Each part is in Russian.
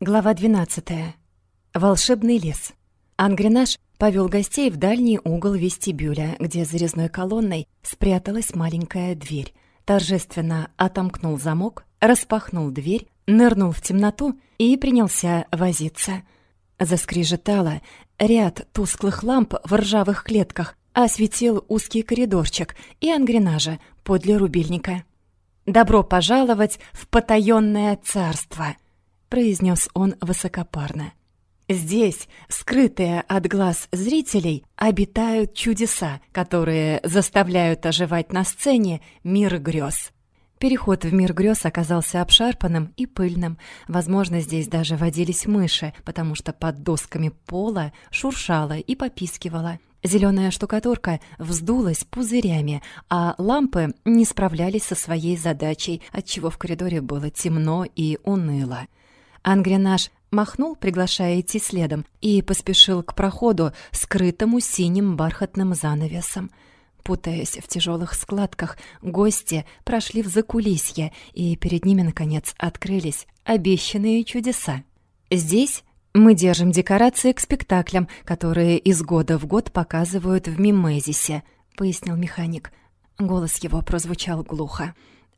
Глава 12. Волшебный лес. Ангренаж повел гостей в дальний угол вестибюля, где за резной колонной спряталась маленькая дверь. Торжественно отомкнул замок, распахнул дверь, нырнул в темноту и принялся возиться. Заскрежетало, ряд тусклых ламп в ржавых клетках осветил узкий коридорчик и ангренажа подле рубильника. «Добро пожаловать в потаённое царство!» Произнес он высокопарно. Здесь, скрытые от глаз зрителей, обитают чудеса, которые заставляют оживать на сцене мир грез. Переход в мир грез оказался обшарпанным и пыльным. Возможно, здесь даже водились мыши, потому что под досками пола шуршало и попискивало. Зеленая штукатурка вздулась пузырями, а лампы не справлялись со своей задачей, отчего в коридоре было темно и уныло. Ангренаж махнул, приглашая идти следом, и поспешил к проходу, скрытому синим бархатным занавесом. Путаясь в тяжелых складках, гости прошли в закулисье, и перед ними, наконец, открылись обещанные чудеса. Здесь мы держим декорации к спектаклям, которые из года в год показывают в Мимезисе, пояснил механик. Голос его прозвучал глухо.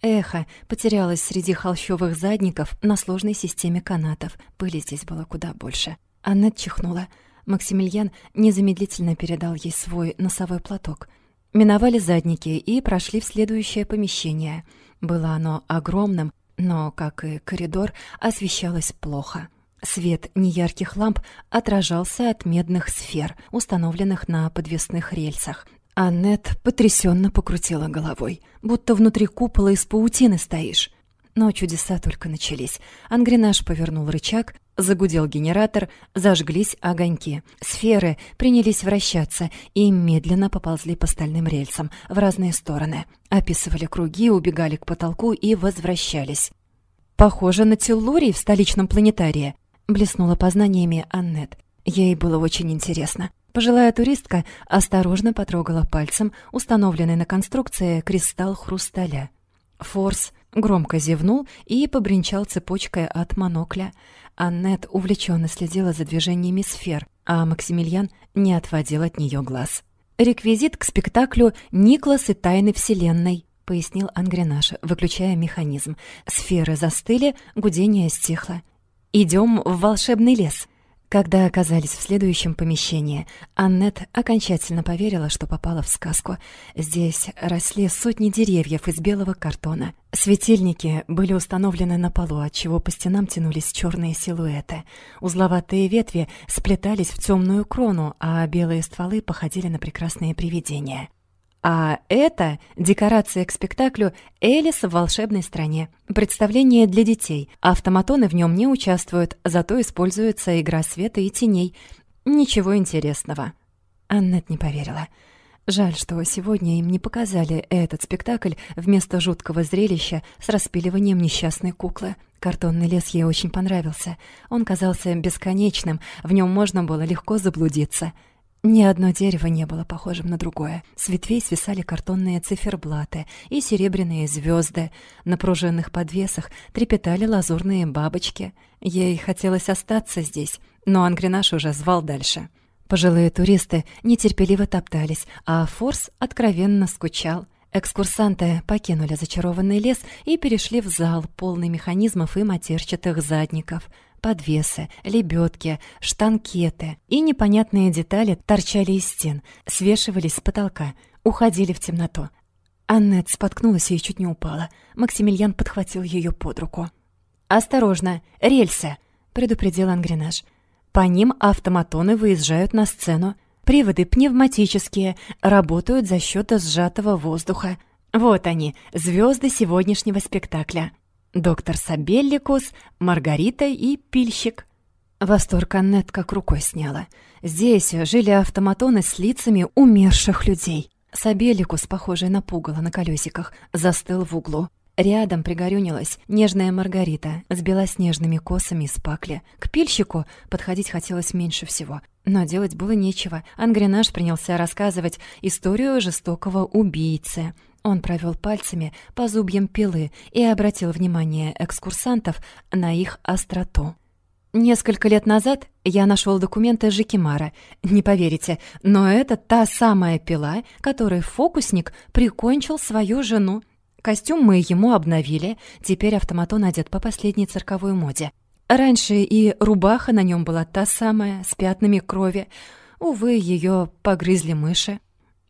Эхо потерялось среди холщовых задников на сложной системе канатов. Пыли здесь было куда больше. Аннет чихнула. Максимилиан незамедлительно передал ей свой носовой платок. Миновали задники и прошли в следующее помещение. Было оно огромным, но, как и коридор, освещалось плохо. Свет неярких ламп отражался от медных сфер, установленных на подвесных рельсах. Аннет потрясенно покрутила головой, будто внутри купола из паутины стоишь. Но чудеса только начались. Ангренаж повернул рычаг, загудел генератор, зажглись огоньки. Сферы принялись вращаться и медленно поползли по стальным рельсам в разные стороны. Описывали круги, убегали к потолку и возвращались. «Похоже на теллурий в столичном планетарии», — блеснула познаниями Аннет. Ей было очень интересно. Пожилая туристка осторожно потрогала пальцем установленный на конструкции кристалл хрусталя. Форс громко зевнул и побренчал цепочкой от монокля. Аннет увлеченно следила за движениями сфер, а Максимилиан не отводил от нее глаз. «Реквизит к спектаклю «Никлас и тайны Вселенной», — пояснил Ангренаж, выключая механизм. Сферы застыли, гудение стихло. «Идем в волшебный лес», когда оказались в следующем помещении, Аннет окончательно поверила, что попала в сказку. Здесь росли сотни деревьев из белого картона. Светильники были установлены на полу, отчего по стенам тянулись черные силуэты. Узловатые ветви сплетались в темную крону, а белые стволы походили на прекрасные привидения. А это декорация к спектаклю «Элис в волшебной стране». Представление для детей. Автоматоны в нем не участвуют, зато используется игра света и теней. Ничего интересного. Аннет не поверила. Жаль, что сегодня им не показали этот спектакль вместо жуткого зрелища с распиливанием несчастной куклы. Картонный лес ей очень понравился. Он казался бесконечным, в нем можно было легко заблудиться — ни одно дерево не было похожим на другое. С ветвей свисали картонные циферблаты и серебряные звезды. На пружинных подвесах трепетали лазурные бабочки. Ей хотелось остаться здесь, но Ангренаш уже звал дальше. Пожилые туристы нетерпеливо топтались, а Форс откровенно скучал. Экскурсанты покинули зачарованный лес и перешли в зал, полный механизмов и матерчатых задников — подвесы, лебедки, штанкеты и непонятные детали торчали из стен, свешивались с потолка, уходили в темноту. Аннет споткнулась и чуть не упала. Максимилиан подхватил ее под руку. «Осторожно, рельсы!» — предупредил Ангренаж. «По ним автоматоны выезжают на сцену. Приводы пневматические, работают за счет сжатого воздуха. Вот они, звезды сегодняшнего спектакля доктор Сабелликус, Маргарита и Пильщик. Восторг Аннет как рукой сняла. Здесь жили автоматоны с лицами умерших людей. Сабелликус, похожий на пугало на колесиках, застыл в углу. Рядом пригорюнилась нежная Маргарита с белоснежными косами из пакли. К пильщику подходить хотелось меньше всего. Но делать было нечего. Ангренаж принялся рассказывать историю жестокого убийцы. Он провел пальцами по зубьям пилы и обратил внимание экскурсантов на их остроту. Несколько лет назад я нашел документы Жикимара. Не поверите, но это та самая пила, которой фокусник прикончил свою жену. Костюм мы ему обновили, теперь автоматон одет по последней цирковой моде. Раньше и рубаха на нем была та самая, с пятнами крови. Увы, ее погрызли мыши.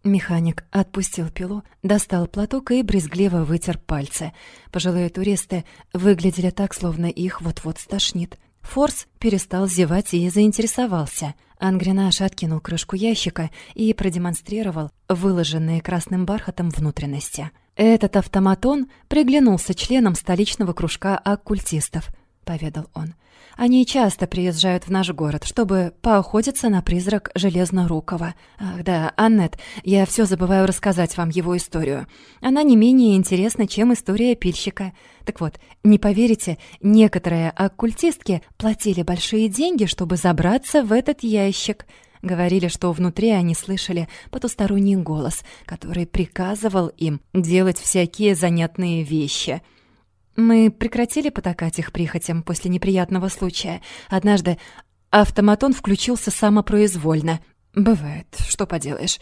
Механик отпустил пилу, достал платок и брезгливо вытер пальцы. Пожилые туристы выглядели так, словно их вот-вот стошнит. Форс перестал зевать и заинтересовался. Ангренаж откинул крышку ящика и продемонстрировал выложенные красным бархатом внутренности. «Этот автоматон приглянулся членам столичного кружка оккультистов», — поведал он. Они часто приезжают в наш город, чтобы поохотиться на призрак Железнорукова. Ах да, Аннет, я все забываю рассказать вам его историю. Она не менее интересна, чем история пильщика. Так вот, не поверите, некоторые оккультистки платили большие деньги, чтобы забраться в этот ящик. Говорили, что внутри они слышали потусторонний голос, который приказывал им делать всякие занятные вещи — мы прекратили потакать их прихотям после неприятного случая. Однажды автоматон включился самопроизвольно. Бывает, что поделаешь.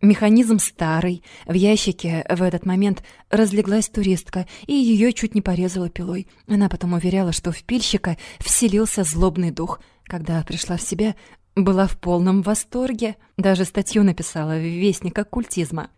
Механизм старый. В ящике в этот момент разлеглась туристка, и ее чуть не порезала пилой. Она потом уверяла, что в пильщика вселился злобный дух. Когда пришла в себя, была в полном восторге. Даже статью написала в «Вестник оккультизма».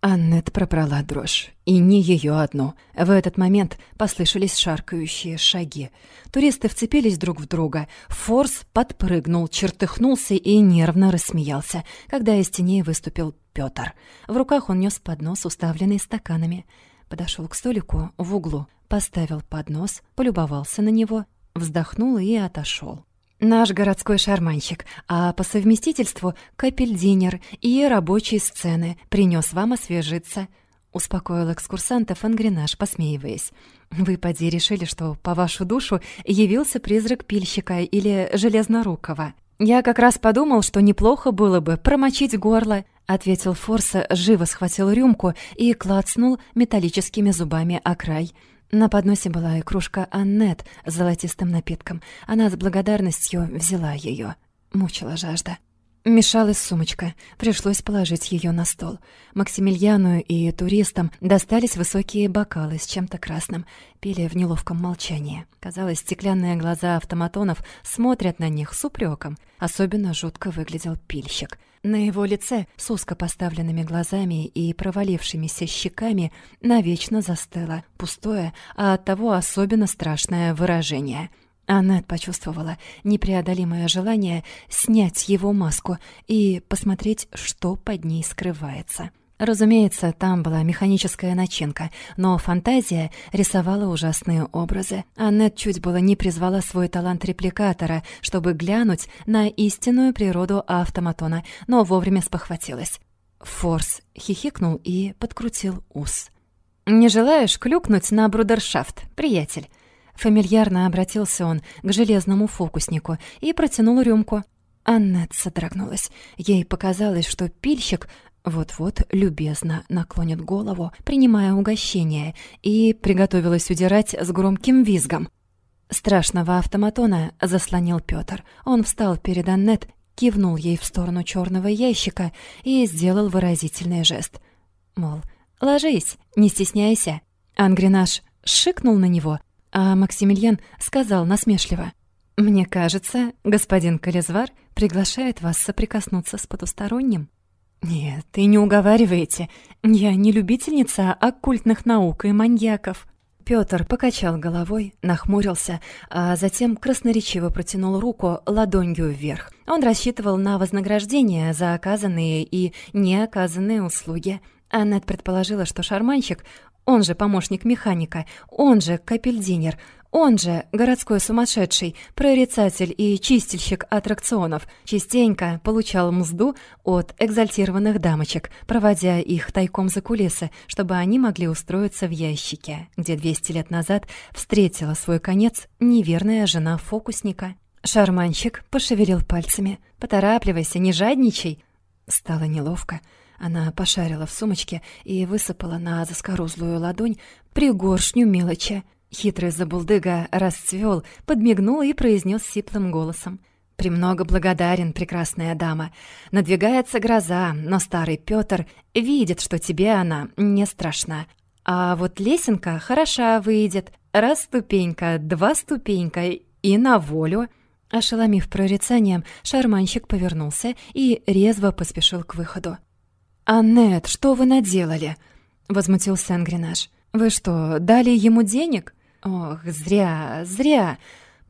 Аннет пробрала дрожь. И не ее одну. В этот момент послышались шаркающие шаги. Туристы вцепились друг в друга. Форс подпрыгнул, чертыхнулся и нервно рассмеялся, когда из теней выступил Пётр. В руках он нес поднос, уставленный стаканами. Подошел к столику в углу, поставил поднос, полюбовался на него, вздохнул и отошел. Наш городской шарманщик, а по совместительству капельдинер и рабочие сцены принес вам освежиться», — успокоил экскурсантов Ангренаж, посмеиваясь. «Вы, поди, решили, что по вашу душу явился призрак пильщика или железнорукого. Я как раз подумал, что неплохо было бы промочить горло», — ответил Форса, живо схватил рюмку и клацнул металлическими зубами о край — на подносе была и кружка Аннет с золотистым напитком. Она с благодарностью взяла ее. Мучила жажда. Мешалась сумочка. Пришлось положить ее на стол. Максимилиану и туристам достались высокие бокалы с чем-то красным. Пили в неловком молчании. Казалось, стеклянные глаза автоматонов смотрят на них с упреком. Особенно жутко выглядел пильщик — на его лице с узко поставленными глазами и провалившимися щеками навечно застыло пустое, а оттого особенно страшное выражение. Аннет почувствовала непреодолимое желание снять его маску и посмотреть, что под ней скрывается. Разумеется, там была механическая начинка, но фантазия рисовала ужасные образы. Аннет чуть было не призвала свой талант репликатора, чтобы глянуть на истинную природу автоматона, но вовремя спохватилась. Форс хихикнул и подкрутил ус. «Не желаешь клюкнуть на брудершафт, приятель?» Фамильярно обратился он к железному фокуснику и протянул рюмку. Аннет содрогнулась. Ей показалось, что пильщик вот-вот любезно наклонит голову, принимая угощение, и приготовилась удирать с громким визгом. Страшного автоматона заслонил Пётр. Он встал перед Аннет, кивнул ей в сторону черного ящика и сделал выразительный жест. Мол, ложись, не стесняйся. Ангренаж шикнул на него, а Максимилиан сказал насмешливо. «Мне кажется, господин Кализвар приглашает вас соприкоснуться с потусторонним». «Нет, ты не уговариваете. Я не любительница оккультных наук и маньяков». Пётр покачал головой, нахмурился, а затем красноречиво протянул руку ладонью вверх. Он рассчитывал на вознаграждение за оказанные и неоказанные услуги. Аннет предположила, что шарманщик, он же помощник механика, он же капельдинер, он же, городской сумасшедший, прорицатель и чистильщик аттракционов, частенько получал мзду от экзальтированных дамочек, проводя их тайком за кулисы, чтобы они могли устроиться в ящике, где 200 лет назад встретила свой конец неверная жена фокусника. Шарманщик пошевелил пальцами. «Поторапливайся, не жадничай!» Стало неловко. Она пошарила в сумочке и высыпала на заскорузлую ладонь пригоршню мелочи — Хитрый забулдыга расцвел, подмигнул и произнес сиплым голосом. «Премного благодарен, прекрасная дама. Надвигается гроза, но старый Пётр видит, что тебе она не страшна. А вот лесенка хороша выйдет. Раз ступенька, два ступенька и на волю». Ошеломив прорицанием, шарманщик повернулся и резво поспешил к выходу. «Аннет, что вы наделали?» — возмутился Ангренаж. «Вы что, дали ему денег?» «Ох, зря, зря!»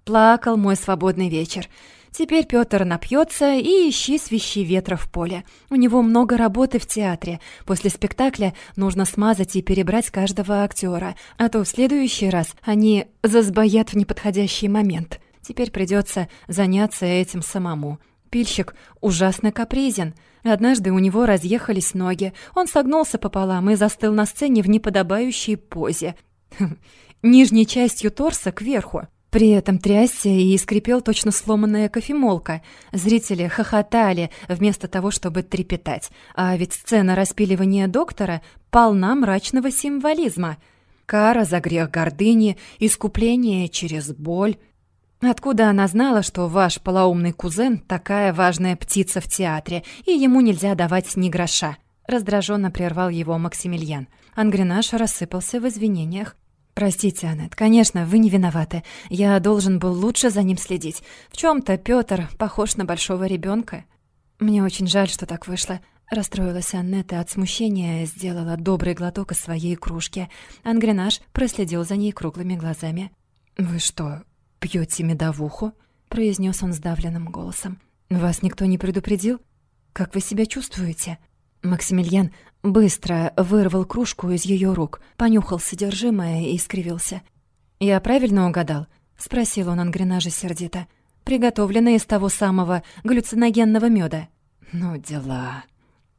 Плакал мой свободный вечер. Теперь Пётр напьется и ищи свищи ветра в поле. У него много работы в театре. После спектакля нужно смазать и перебрать каждого актера, а то в следующий раз они засбоят в неподходящий момент. Теперь придется заняться этим самому. Пильщик ужасно капризен. Однажды у него разъехались ноги. Он согнулся пополам и застыл на сцене в неподобающей позе. Нижней частью торса кверху. При этом трясся и скрипел точно сломанная кофемолка. Зрители хохотали вместо того, чтобы трепетать. А ведь сцена распиливания доктора полна мрачного символизма. Кара за грех гордыни, искупление через боль, Откуда она знала, что ваш полоумный кузен такая важная птица в театре, и ему нельзя давать ни гроша? Раздраженно прервал его Максимилиан. Ангренаж рассыпался в извинениях. «Простите, Аннет, конечно, вы не виноваты. Я должен был лучше за ним следить. В чем то Пётр похож на большого ребенка. Мне очень жаль, что так вышло». Расстроилась Аннет и от смущения сделала добрый глоток из своей кружки. Ангренаж проследил за ней круглыми глазами. «Вы что, пьете медовуху?» — произнес он сдавленным голосом. «Вас никто не предупредил? Как вы себя чувствуете?» Максимилиан быстро вырвал кружку из ее рук, понюхал содержимое и скривился. «Я правильно угадал?» — спросил он ангренажа сердито. «Приготовлено из того самого галлюциногенного меда. «Ну, дела...»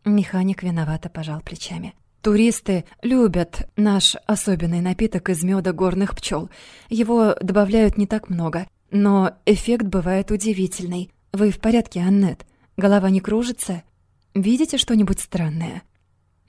Механик виновато пожал плечами. Туристы любят наш особенный напиток из меда горных пчел. Его добавляют не так много, но эффект бывает удивительный. Вы в порядке, Аннет? Голова не кружится? Видите что-нибудь странное?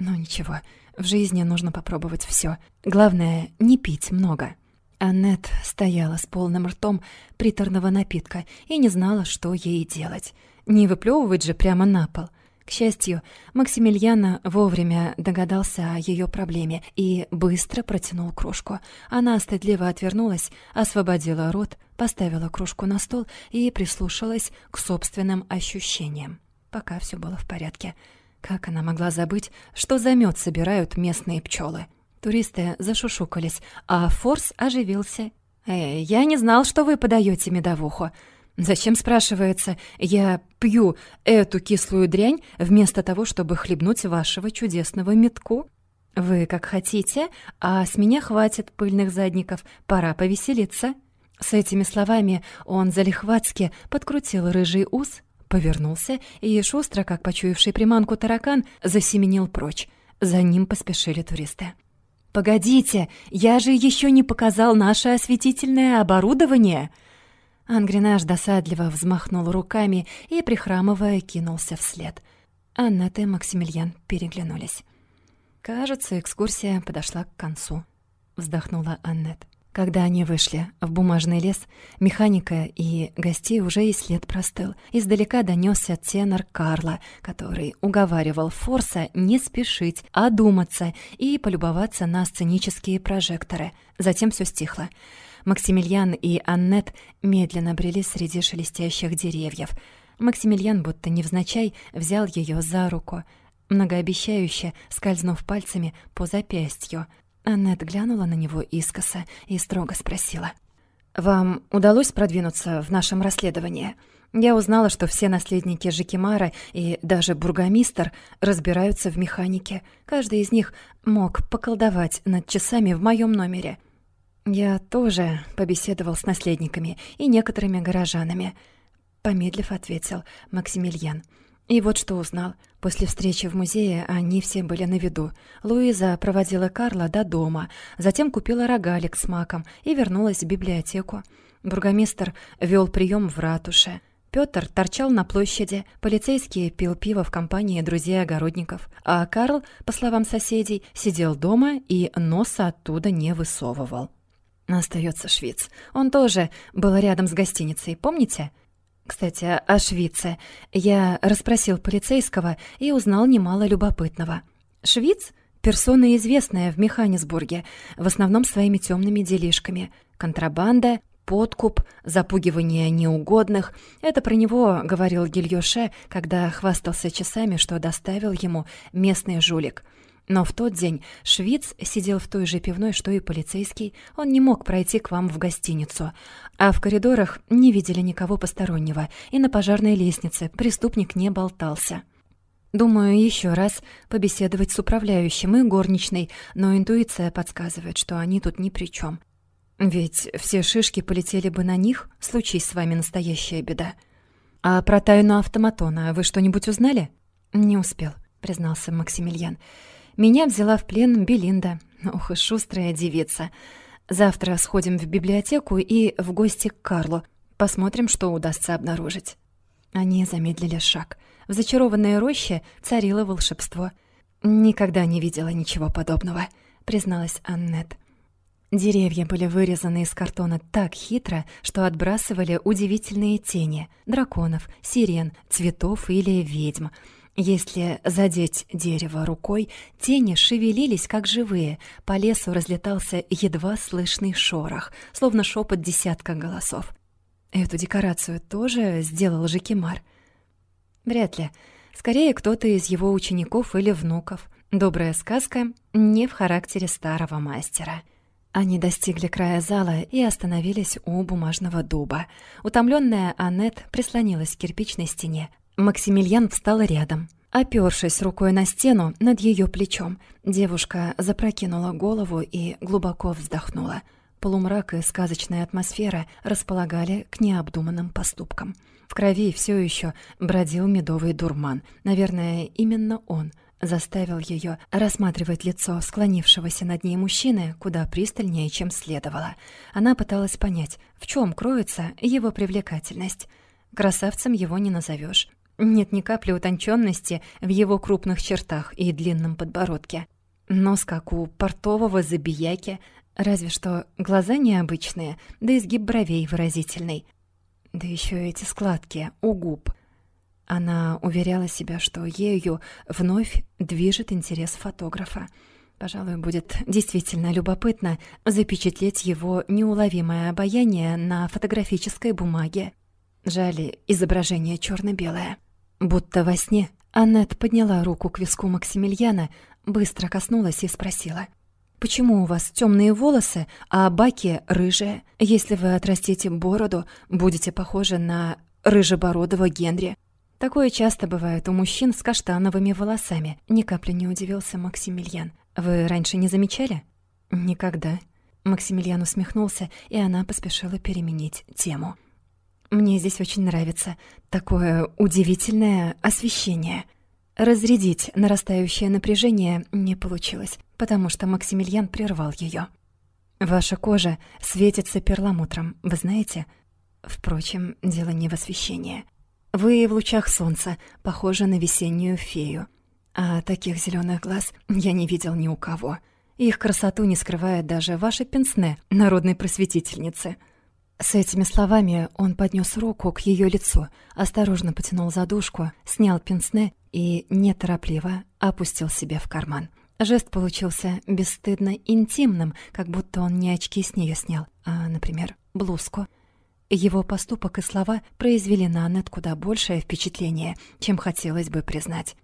Ну ничего, в жизни нужно попробовать все. Главное, не пить много. Аннет стояла с полным ртом приторного напитка и не знала, что ей делать. Не выплевывать же прямо на пол. К счастью, Максимилиана вовремя догадался о ее проблеме и быстро протянул кружку. Она стыдливо отвернулась, освободила рот, поставила кружку на стол и прислушалась к собственным ощущениям. Пока все было в порядке. Как она могла забыть, что за мед собирают местные пчелы? Туристы зашушукались, а Форс оживился. «Эй, я не знал, что вы подаете медовуху», Зачем, спрашивается, я пью эту кислую дрянь вместо того, чтобы хлебнуть вашего чудесного метку? Вы как хотите, а с меня хватит пыльных задников, пора повеселиться. С этими словами он залихватски подкрутил рыжий ус, повернулся и шустро, как почуявший приманку таракан, засеменил прочь. За ним поспешили туристы. «Погодите, я же еще не показал наше осветительное оборудование!» Ангренаж досадливо взмахнул руками и, прихрамывая, кинулся вслед. Аннет и Максимилиан переглянулись. «Кажется, экскурсия подошла к концу», — вздохнула Аннет. Когда они вышли в бумажный лес, механика и гостей уже и след простыл. Издалека донесся тенор Карла, который уговаривал Форса не спешить, а думаться и полюбоваться на сценические прожекторы. Затем все стихло. Максимилиан и Аннет медленно брели среди шелестящих деревьев. Максимилиан, будто невзначай, взял ее за руку, многообещающе скользнув пальцами по запястью. Аннет глянула на него искоса и строго спросила. «Вам удалось продвинуться в нашем расследовании?» Я узнала, что все наследники Жикимара и даже бургомистр разбираются в механике. Каждый из них мог поколдовать над часами в моем номере. Я тоже побеседовал с наследниками и некоторыми горожанами. Помедлив ответил Максимилиан. И вот что узнал. После встречи в музее они все были на виду. Луиза проводила Карла до дома, затем купила рогалик с маком и вернулась в библиотеку. Бургомистр вел прием в ратуше. Пётр торчал на площади, полицейский пил пиво в компании друзей-огородников, а Карл, по словам соседей, сидел дома и носа оттуда не высовывал. Остается Швиц. Он тоже был рядом с гостиницей, помните? Кстати, о Швице. Я расспросил полицейского и узнал немало любопытного. Швиц — персона известная в Механисбурге, в основном своими темными делишками. Контрабанда, подкуп, запугивание неугодных. Это про него говорил Гильёше, когда хвастался часами, что доставил ему местный жулик — но в тот день Швиц сидел в той же пивной, что и полицейский. Он не мог пройти к вам в гостиницу. А в коридорах не видели никого постороннего, и на пожарной лестнице преступник не болтался. Думаю, еще раз побеседовать с управляющим и горничной, но интуиция подсказывает, что они тут ни при чем. Ведь все шишки полетели бы на них, случись с вами настоящая беда. А про тайну автоматона вы что-нибудь узнали? Не успел, признался Максимилиан. Меня взяла в плен Белинда. Ох и шустрая девица. Завтра сходим в библиотеку и в гости к Карлу. Посмотрим, что удастся обнаружить». Они замедлили шаг. В зачарованной роще царило волшебство. «Никогда не видела ничего подобного», — призналась Аннет. Деревья были вырезаны из картона так хитро, что отбрасывали удивительные тени — драконов, сирен, цветов или ведьм — если задеть дерево рукой, тени шевелились, как живые, по лесу разлетался едва слышный шорох, словно шепот десятка голосов. Эту декорацию тоже сделал Жекимар? Вряд ли. Скорее, кто-то из его учеников или внуков. Добрая сказка не в характере старого мастера. Они достигли края зала и остановились у бумажного дуба. Утомленная Аннет прислонилась к кирпичной стене, Максимилиан встал рядом. Опёршись рукой на стену над её плечом, девушка запрокинула голову и глубоко вздохнула. Полумрак и сказочная атмосфера располагали к необдуманным поступкам. В крови всё ещё бродил медовый дурман. Наверное, именно он заставил её рассматривать лицо склонившегося над ней мужчины куда пристальнее, чем следовало. Она пыталась понять, в чём кроется его привлекательность. Красавцем его не назовёшь. Нет ни капли утонченности в его крупных чертах и длинном подбородке. Нос, как у портового забияки, разве что глаза необычные, да изгиб бровей выразительный. Да еще эти складки у губ. Она уверяла себя, что ею вновь движет интерес фотографа. Пожалуй, будет действительно любопытно запечатлеть его неуловимое обаяние на фотографической бумаге. Жаль, изображение черно белое Будто во сне Аннет подняла руку к виску Максимилиана, быстро коснулась и спросила. «Почему у вас темные волосы, а баки рыжие? Если вы отрастите бороду, будете похожи на рыжебородого Генри». Такое часто бывает у мужчин с каштановыми волосами. Ни капли не удивился Максимилиан. «Вы раньше не замечали?» «Никогда». Максимилиан усмехнулся, и она поспешила переменить тему. Мне здесь очень нравится такое удивительное освещение. Разрядить нарастающее напряжение не получилось, потому что Максимилиан прервал ее. Ваша кожа светится перламутром, вы знаете? Впрочем, дело не в освещении. Вы в лучах солнца похожи на весеннюю фею. А таких зеленых глаз я не видел ни у кого. Их красоту не скрывает даже ваша пенсне, народной просветительницы — с этими словами он поднес руку к ее лицу, осторожно потянул задушку, снял пенсне и неторопливо опустил себе в карман. Жест получился бесстыдно интимным, как будто он не очки с нее снял, а, например, блузку. Его поступок и слова произвели на Аннет куда большее впечатление, чем хотелось бы признать.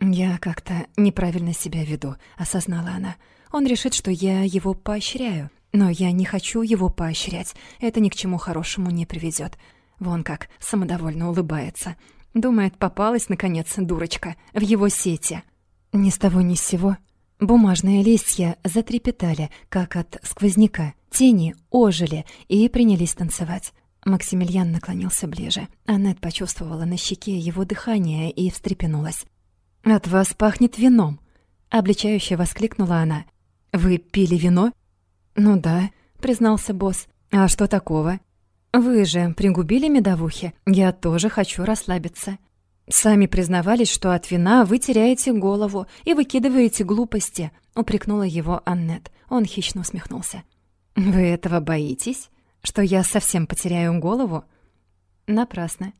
«Я как-то неправильно себя веду», — осознала она. «Он решит, что я его поощряю, но я не хочу его поощрять. Это ни к чему хорошему не приведет. Вон как самодовольно улыбается. Думает, попалась, наконец, дурочка, в его сети. Ни с того ни с сего. Бумажные листья затрепетали, как от сквозняка. Тени ожили и принялись танцевать. Максимилиан наклонился ближе. Аннет почувствовала на щеке его дыхание и встрепенулась. «От вас пахнет вином!» Обличающе воскликнула она. «Вы пили вино?» «Ну да», — признался босс. «А что такого?» «Вы же пригубили медовухи. Я тоже хочу расслабиться». «Сами признавались, что от вина вы теряете голову и выкидываете глупости», — упрекнула его Аннет. Он хищно усмехнулся. «Вы этого боитесь? Что я совсем потеряю голову?» «Напрасно.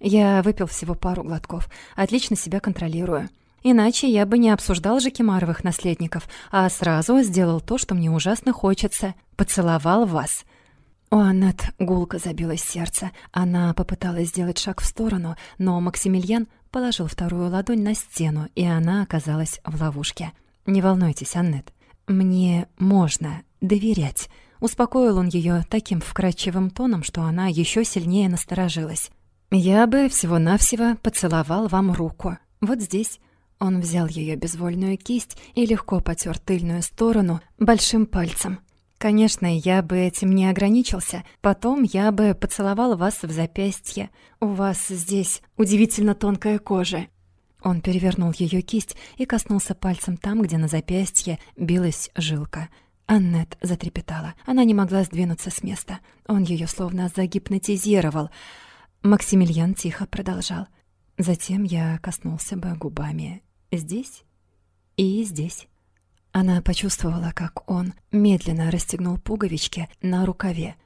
Я выпил всего пару глотков, отлично себя контролирую. Иначе я бы не обсуждал же Кемаровых наследников, а сразу сделал то, что мне ужасно хочется. Поцеловал вас». У Аннет гулко забилось сердце. Она попыталась сделать шаг в сторону, но Максимилиан положил вторую ладонь на стену, и она оказалась в ловушке. «Не волнуйтесь, Аннет, мне можно доверять». Успокоил он ее таким вкрадчивым тоном, что она еще сильнее насторожилась. «Я бы всего-навсего поцеловал вам руку. Вот здесь». Он взял ее безвольную кисть и легко потер тыльную сторону большим пальцем. Конечно, я бы этим не ограничился. Потом я бы поцеловал вас в запястье. У вас здесь удивительно тонкая кожа. Он перевернул ее кисть и коснулся пальцем там, где на запястье билась жилка. Аннет затрепетала. Она не могла сдвинуться с места. Он ее словно загипнотизировал. Максимилиан тихо продолжал. Затем я коснулся бы губами здесь и здесь. Она почувствовала, как он медленно расстегнул пуговички на рукаве.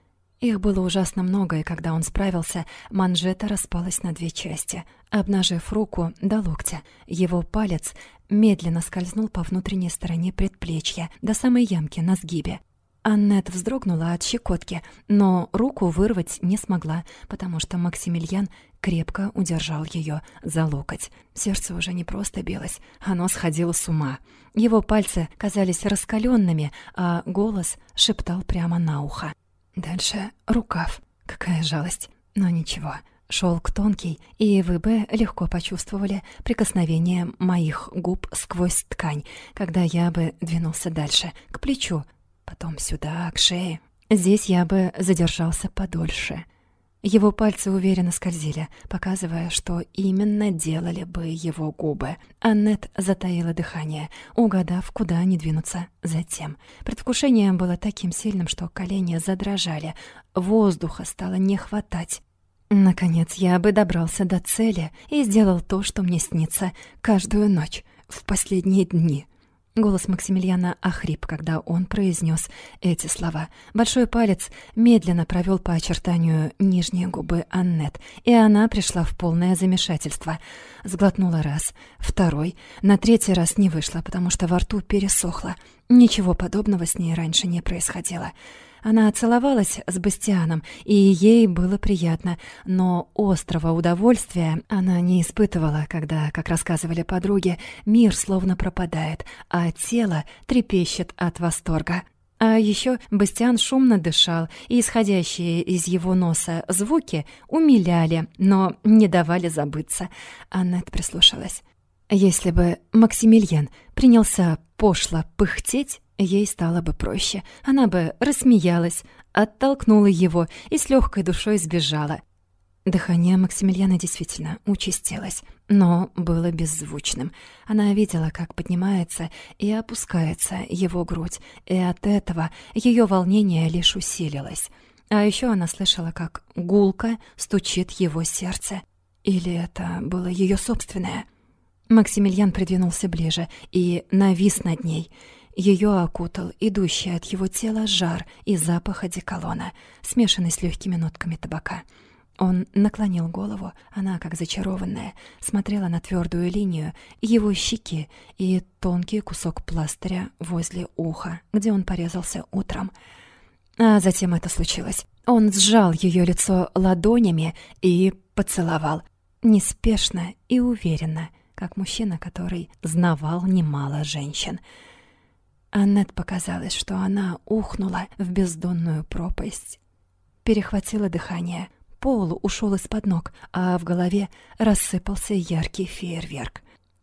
Их было ужасно много, и когда он справился, манжета распалась на две части, обнажив руку до локтя. Его палец медленно скользнул по внутренней стороне предплечья, до самой ямки на сгибе. Аннет вздрогнула от щекотки, но руку вырвать не смогла, потому что Максимилиан крепко удержал ее за локоть. Сердце уже не просто билось, оно сходило с ума. Его пальцы казались раскаленными, а голос шептал прямо на ухо. Дальше рукав. Какая жалость. Но ничего. Шелк тонкий, и вы бы легко почувствовали прикосновение моих губ сквозь ткань, когда я бы двинулся дальше, к плечу, потом сюда, к шее. Здесь я бы задержался подольше. Его пальцы уверенно скользили, показывая, что именно делали бы его губы. Аннет затаила дыхание, угадав, куда они двинутся затем. Предвкушение было таким сильным, что колени задрожали, воздуха стало не хватать. Наконец я бы добрался до цели и сделал то, что мне снится каждую ночь в последние дни. Голос Максимилиана охрип, когда он произнес эти слова. Большой палец медленно провел по очертанию нижней губы Аннет, и она пришла в полное замешательство. Сглотнула раз, второй, на третий раз не вышла, потому что во рту пересохло. Ничего подобного с ней раньше не происходило. Она целовалась с Бастианом, и ей было приятно, но острого удовольствия она не испытывала, когда, как рассказывали подруги, мир словно пропадает, а тело трепещет от восторга. А еще Бастиан шумно дышал, и исходящие из его носа звуки умиляли, но не давали забыться. Аннет прислушалась. Если бы Максимилиан принялся пошло пыхтеть, Ей стало бы проще. Она бы рассмеялась, оттолкнула его и с легкой душой сбежала. Дыхание Максимилиана действительно участилось, но было беззвучным. Она видела, как поднимается и опускается его грудь, и от этого ее волнение лишь усилилось. А еще она слышала, как гулко стучит его сердце. Или это было ее собственное? Максимилиан придвинулся ближе и навис над ней — ее окутал идущий от его тела жар и запах одеколона, смешанный с легкими нотками табака. Он наклонил голову, она, как зачарованная, смотрела на твердую линию его щеки и тонкий кусок пластыря возле уха, где он порезался утром. А затем это случилось. Он сжал ее лицо ладонями и поцеловал, неспешно и уверенно, как мужчина, который знавал немало женщин — Аннет показалось, что она ухнула в бездонную пропасть. Перехватило дыхание, пол ушел из-под ног, а в голове рассыпался яркий фейерверк.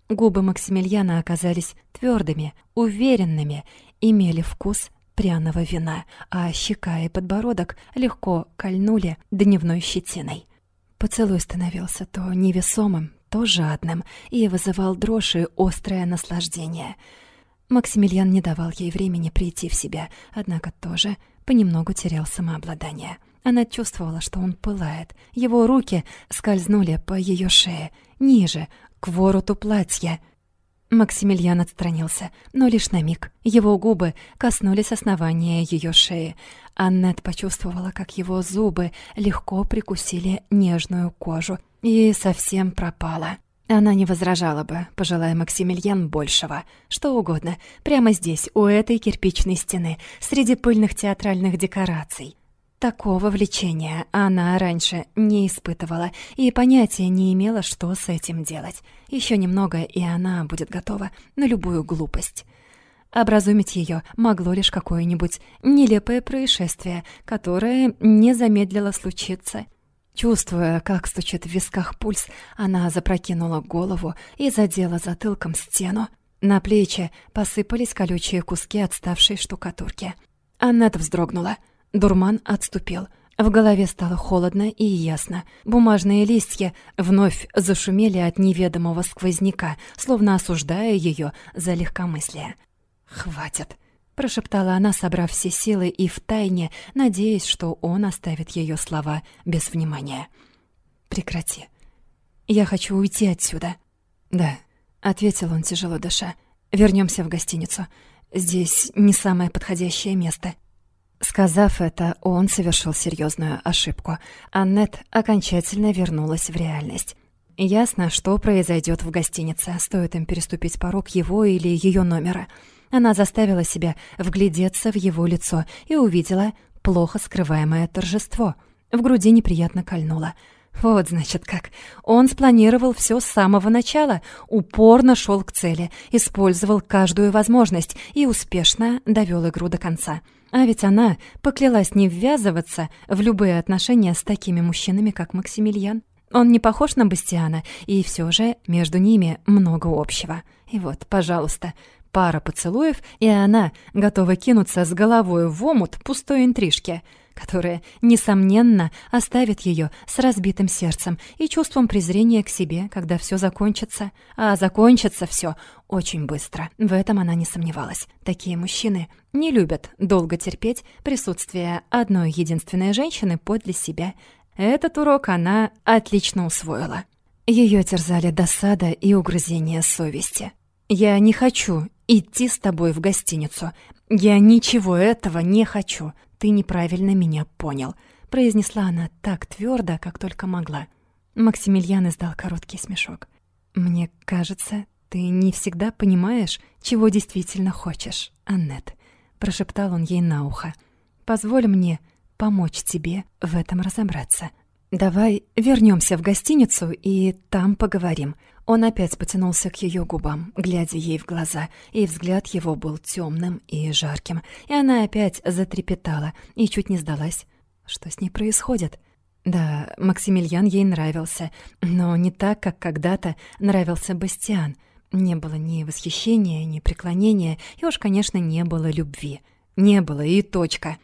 Губы Максимилиана оказались твердыми, уверенными, имели вкус пряного вина, а щека и подбородок легко кольнули дневной щетиной. Поцелуй становился то невесомым, то жадным и вызывал дрожь и острое наслаждение — Максимилиан не давал ей времени прийти в себя, однако тоже понемногу терял самообладание. Она чувствовала, что он пылает. Его руки скользнули по ее шее, ниже, к вороту платья. Максимилиан отстранился, но лишь на миг. Его губы коснулись основания ее шеи. Аннет почувствовала, как его зубы легко прикусили нежную кожу и совсем пропала. Она не возражала бы, пожелая Максимилиан большего. Что угодно, прямо здесь, у этой кирпичной стены, среди пыльных театральных декораций. Такого влечения она раньше не испытывала и понятия не имела, что с этим делать. Еще немного, и она будет готова на любую глупость. Образумить ее могло лишь какое-нибудь нелепое происшествие, которое не замедлило случиться. Чувствуя, как стучит в висках пульс, она запрокинула голову и задела затылком стену. На плечи посыпались колючие куски отставшей штукатурки. Аннет вздрогнула — Дурман отступил. В голове стало холодно и ясно. Бумажные листья вновь зашумели от неведомого сквозняка, словно осуждая ее за легкомыслие. «Хватит!» — прошептала она, собрав все силы и втайне, надеясь, что он оставит ее слова без внимания. «Прекрати. Я хочу уйти отсюда». «Да», — ответил он, тяжело дыша. Вернемся в гостиницу. Здесь не самое подходящее место». Сказав это, он совершил серьезную ошибку. Аннет окончательно вернулась в реальность. Ясно, что произойдет в гостинице, стоит им переступить порог его или ее номера. Она заставила себя вглядеться в его лицо и увидела плохо скрываемое торжество. В груди неприятно кольнуло. Вот, значит, как. Он спланировал все с самого начала, упорно шел к цели, использовал каждую возможность и успешно довел игру до конца. А ведь она поклялась не ввязываться в любые отношения с такими мужчинами, как Максимилиан. Он не похож на Бастиана, и все же между ними много общего. И вот, пожалуйста, пара поцелуев, и она готова кинуться с головой в омут пустой интрижки — которая, несомненно, оставит ее с разбитым сердцем и чувством презрения к себе, когда все закончится. А закончится все очень быстро. В этом она не сомневалась. Такие мужчины не любят долго терпеть присутствие одной единственной женщины подле себя. Этот урок она отлично усвоила. Ее терзали досада и угрызение совести. «Я не хочу идти с тобой в гостиницу. Я ничего этого не хочу ты неправильно меня понял», — произнесла она так твердо, как только могла. Максимилиан издал короткий смешок. «Мне кажется, ты не всегда понимаешь, чего действительно хочешь, Аннет», — прошептал он ей на ухо. «Позволь мне помочь тебе в этом разобраться. Давай вернемся в гостиницу и там поговорим. Он опять потянулся к ее губам, глядя ей в глаза, и взгляд его был темным и жарким, и она опять затрепетала и чуть не сдалась. Что с ней происходит? Да, Максимилиан ей нравился, но не так, как когда-то нравился Бастиан. Не было ни восхищения, ни преклонения, и уж, конечно, не было любви. Не было и точка.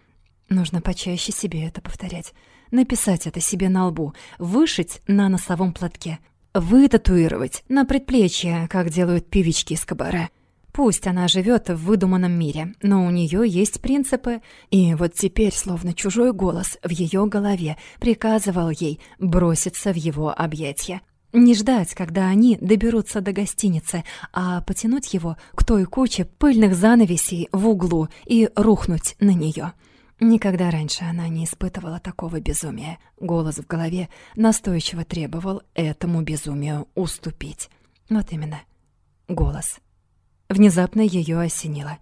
Нужно почаще себе это повторять. Написать это себе на лбу, вышить на носовом платке — вытатуировать на предплечье, как делают певички из кабаре. Пусть она живет в выдуманном мире, но у нее есть принципы, и вот теперь, словно чужой голос в ее голове, приказывал ей броситься в его объятия. Не ждать, когда они доберутся до гостиницы, а потянуть его к той куче пыльных занавесей в углу и рухнуть на нее. Никогда раньше она не испытывала такого безумия. Голос в голове настойчиво требовал этому безумию уступить. Вот именно. Голос. Внезапно ее осенило.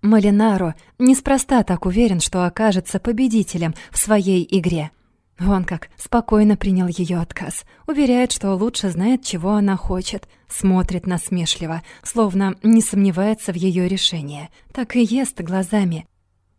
Малинаро неспроста так уверен, что окажется победителем в своей игре. Он как спокойно принял ее отказ. Уверяет, что лучше знает, чего она хочет. Смотрит насмешливо, словно не сомневается в ее решении. Так и ест глазами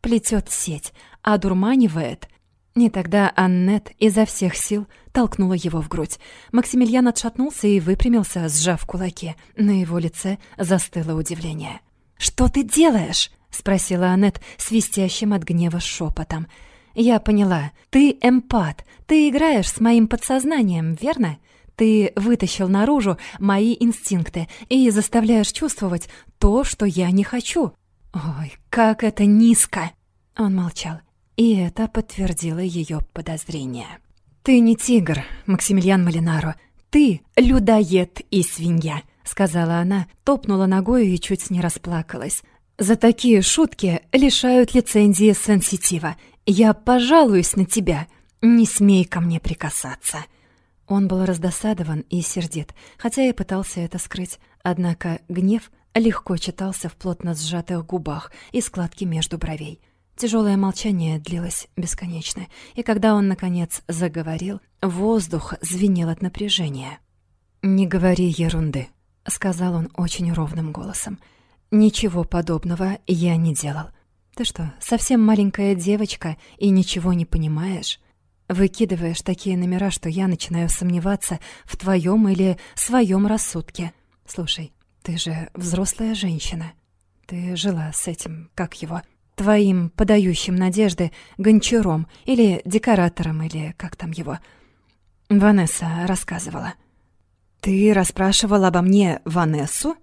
плетет сеть, одурманивает. И тогда Аннет изо всех сил толкнула его в грудь. Максимилиан отшатнулся и выпрямился, сжав кулаки. На его лице застыло удивление. «Что ты делаешь?» — спросила Аннет свистящим от гнева шепотом. «Я поняла. Ты эмпат. Ты играешь с моим подсознанием, верно? Ты вытащил наружу мои инстинкты и заставляешь чувствовать то, что я не хочу. Ой, как это низко!» Он молчал, и это подтвердило ее подозрение. «Ты не тигр, Максимилиан Малинаро. Ты людоед и свинья. сказала она, топнула ногой и чуть не расплакалась. «За такие шутки лишают лицензии сенситива. Я пожалуюсь на тебя. Не смей ко мне прикасаться». Он был раздосадован и сердит, хотя и пытался это скрыть. Однако гнев легко читался в плотно сжатых губах и складке между бровей. Тяжелое молчание длилось бесконечно, и когда он, наконец, заговорил, воздух звенел от напряжения. «Не говори ерунды», — сказал он очень ровным голосом. «Ничего подобного я не делал. Ты что, совсем маленькая девочка и ничего не понимаешь? Выкидываешь такие номера, что я начинаю сомневаться в твоем или своем рассудке. Слушай, ты же взрослая женщина. Ты жила с этим, как его, твоим подающим надежды гончаром или декоратором, или как там его. Ванесса рассказывала. «Ты расспрашивал обо мне Ванессу?»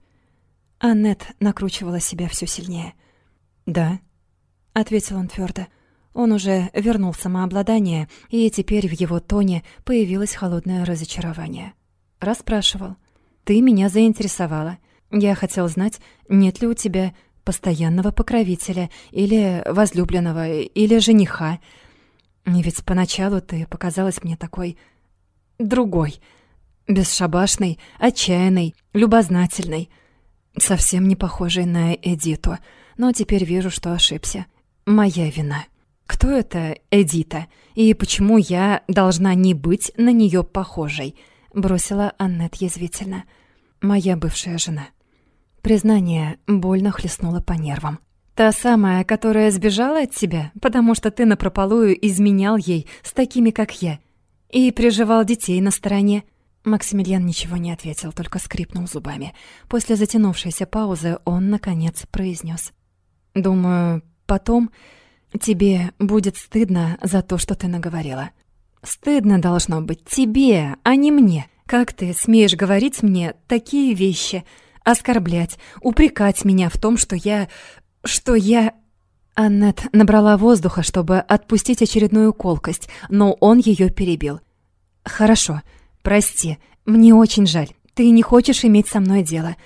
Аннет накручивала себя все сильнее. «Да», — ответил он твердо. Он уже вернул самообладание, и теперь в его тоне появилось холодное разочарование. «Расспрашивал. Ты меня заинтересовала. Я хотел знать, нет ли у тебя постоянного покровителя, или возлюбленного, или жениха. И ведь поначалу ты показалась мне такой... другой. Бесшабашной, отчаянной, любознательной. Совсем не похожей на Эдиту. Но теперь вижу, что ошибся. Моя вина». Кто это Эдита? И почему я должна не быть на нее похожей? Бросила Аннет язвительно. Моя бывшая жена. Признание больно хлестнуло по нервам. Та самая, которая сбежала от тебя, потому что ты напропалую изменял ей с такими, как я, и приживал детей на стороне. Максимилиан ничего не ответил, только скрипнул зубами. После затянувшейся паузы он, наконец, произнес. «Думаю, потом Тебе будет стыдно за то, что ты наговорила. Стыдно должно быть тебе, а не мне. Как ты смеешь говорить мне такие вещи, оскорблять, упрекать меня в том, что я... что я... Аннет набрала воздуха, чтобы отпустить очередную колкость, но он ее перебил. «Хорошо, прости, мне очень жаль. Ты не хочешь иметь со мной дело.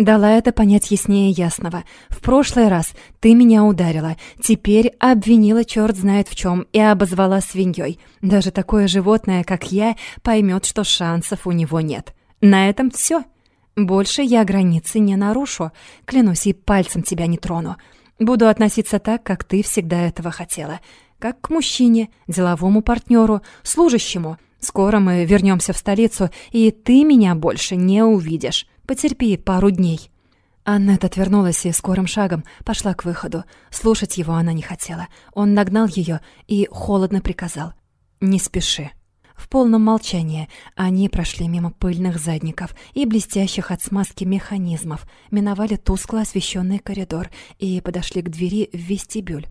Дала это понять яснее ясного. В прошлый раз ты меня ударила, теперь обвинила черт знает в чем и обозвала свиньей. Даже такое животное, как я, поймет, что шансов у него нет. На этом все. Больше я границы не нарушу. Клянусь, и пальцем тебя не трону. Буду относиться так, как ты всегда этого хотела. Как к мужчине, деловому партнеру, служащему. Скоро мы вернемся в столицу, и ты меня больше не увидишь. Потерпи пару дней». Аннет отвернулась и скорым шагом пошла к выходу. Слушать его она не хотела. Он нагнал ее и холодно приказал. «Не спеши». В полном молчании они прошли мимо пыльных задников и блестящих от смазки механизмов, миновали тускло освещенный коридор и подошли к двери в вестибюль.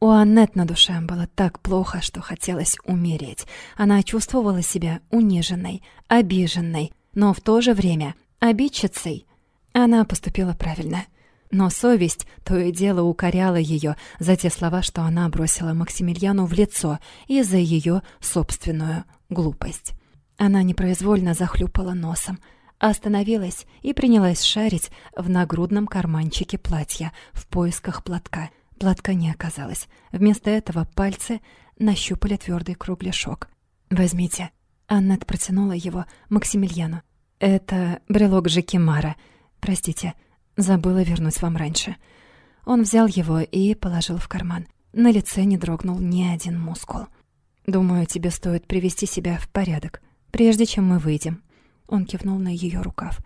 У Аннет на душе было так плохо, что хотелось умереть. Она чувствовала себя униженной, обиженной, но в то же время обидчицей. Она поступила правильно. Но совесть то и дело укоряла ее за те слова, что она бросила Максимилиану в лицо и за ее собственную глупость. Она непроизвольно захлюпала носом, остановилась и принялась шарить в нагрудном карманчике платья в поисках платка. Платка не оказалось. Вместо этого пальцы нащупали твердый кругляшок. «Возьмите». Аннет протянула его Максимилиану. «Это брелок Жекимара. Простите, забыла вернуть вам раньше». Он взял его и положил в карман. На лице не дрогнул ни один мускул. «Думаю, тебе стоит привести себя в порядок, прежде чем мы выйдем». Он кивнул на ее рукав.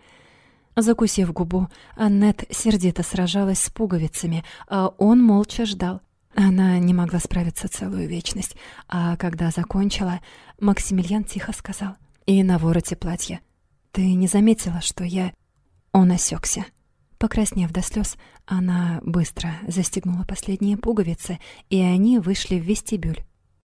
Закусив губу, Аннет сердито сражалась с пуговицами, а он молча ждал. Она не могла справиться целую вечность, а когда закончила, Максимилиан тихо сказал. «И на вороте платья «Ты не заметила, что я...» Он осекся. Покраснев до слез, она быстро застегнула последние пуговицы, и они вышли в вестибюль.